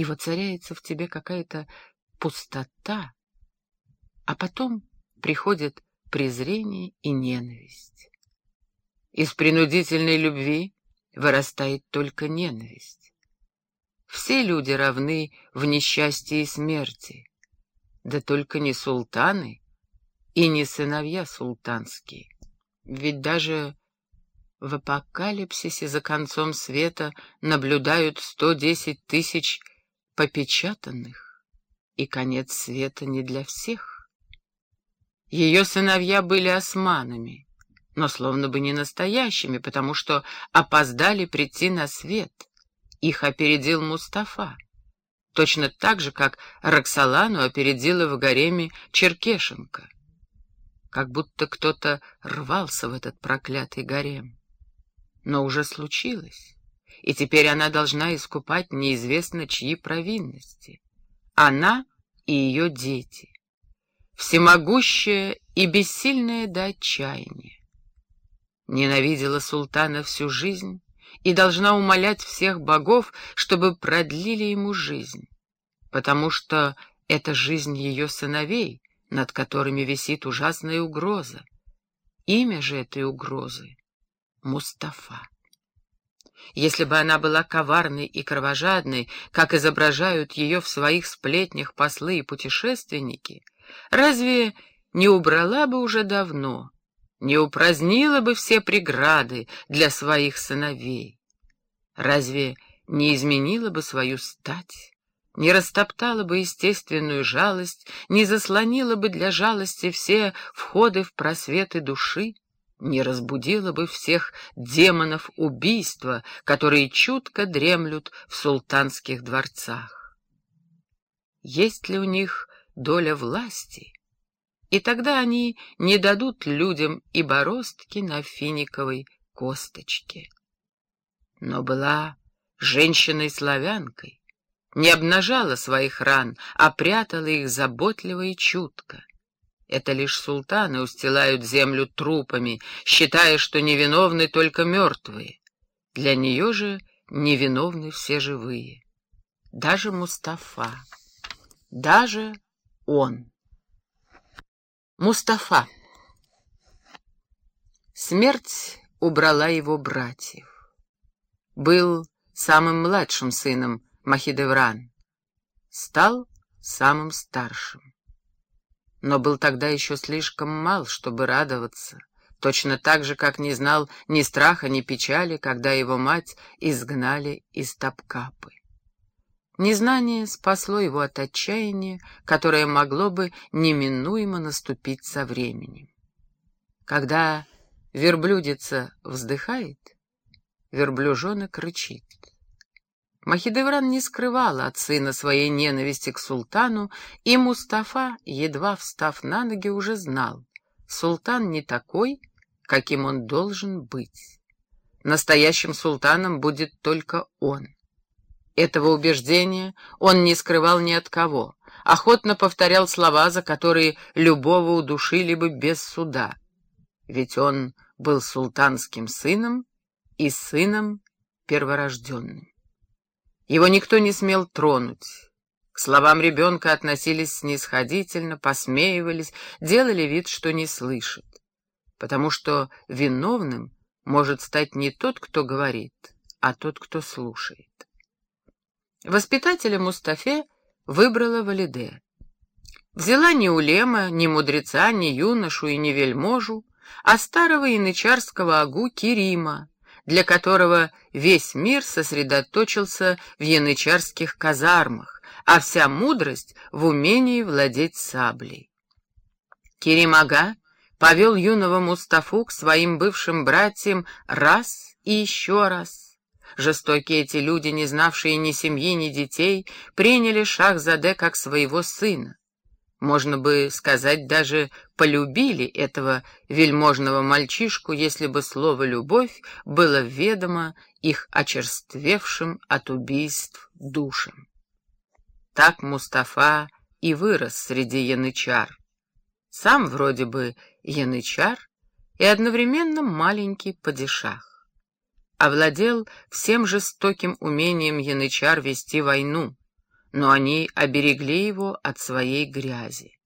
и воцаряется в тебе какая-то пустота, а потом приходит презрение и ненависть. Из принудительной любви вырастает только ненависть. Все люди равны в несчастье и смерти, да только не султаны и не сыновья султанские. Ведь даже в апокалипсисе за концом света наблюдают сто десять тысяч попечатанных, и конец света не для всех. Ее сыновья были османами, но словно бы не настоящими, потому что опоздали прийти на свет. Их опередил Мустафа, точно так же, как Роксолану опередила в гареме Черкешенко. Как будто кто-то рвался в этот проклятый гарем. Но уже случилось, и теперь она должна искупать неизвестно чьи провинности. Она и ее дети. Всемогущая и бессильная до отчаяния ненавидела султана всю жизнь и должна умолять всех богов, чтобы продлили ему жизнь, потому что это жизнь ее сыновей, над которыми висит ужасная угроза. Имя же этой угрозы — Мустафа. Если бы она была коварной и кровожадной, как изображают ее в своих сплетнях послы и путешественники, разве не убрала бы уже давно не упразднила бы все преграды для своих сыновей? Разве не изменила бы свою стать, не растоптала бы естественную жалость, не заслонила бы для жалости все входы в просветы души, не разбудила бы всех демонов убийства, которые чутко дремлют в султанских дворцах? Есть ли у них доля власти? и тогда они не дадут людям и бороздки на финиковой косточке. Но была женщиной-славянкой, не обнажала своих ран, а прятала их заботливо и чутко. Это лишь султаны устилают землю трупами, считая, что невиновны только мертвые. Для нее же невиновны все живые. Даже Мустафа, даже он. Мустафа. Смерть убрала его братьев. Был самым младшим сыном Махидевран. Стал самым старшим. Но был тогда еще слишком мал, чтобы радоваться, точно так же, как не знал ни страха, ни печали, когда его мать изгнали из Топкапы. Незнание спасло его от отчаяния, которое могло бы неминуемо наступить со временем. Когда верблюдица вздыхает, верблюжонок рычит. Махидевран не скрывала от сына своей ненависти к султану, и Мустафа, едва встав на ноги, уже знал, султан не такой, каким он должен быть. Настоящим султаном будет только он. Этого убеждения он не скрывал ни от кого, охотно повторял слова, за которые любого удушили бы без суда. Ведь он был султанским сыном и сыном перворожденным. Его никто не смел тронуть. К словам ребенка относились снисходительно, посмеивались, делали вид, что не слышат. Потому что виновным может стать не тот, кто говорит, а тот, кто слушает. Воспитателя Мустафе выбрала Валиде. Взяла ни улема, ни мудреца, ни юношу и ни вельможу, а старого янычарского агу Кирима, для которого весь мир сосредоточился в янычарских казармах, а вся мудрость в умении владеть саблей. Кирим-ага повел юного Мустафу к своим бывшим братьям раз и еще раз, Жестокие эти люди, не знавшие ни семьи, ни детей, приняли Шахзаде как своего сына. Можно бы сказать, даже полюбили этого вельможного мальчишку, если бы слово «любовь» было ведомо их очерствевшим от убийств душам. Так Мустафа и вырос среди янычар. Сам вроде бы янычар и одновременно маленький падишах овладел всем жестоким умением янычар вести войну, но они оберегли его от своей грязи.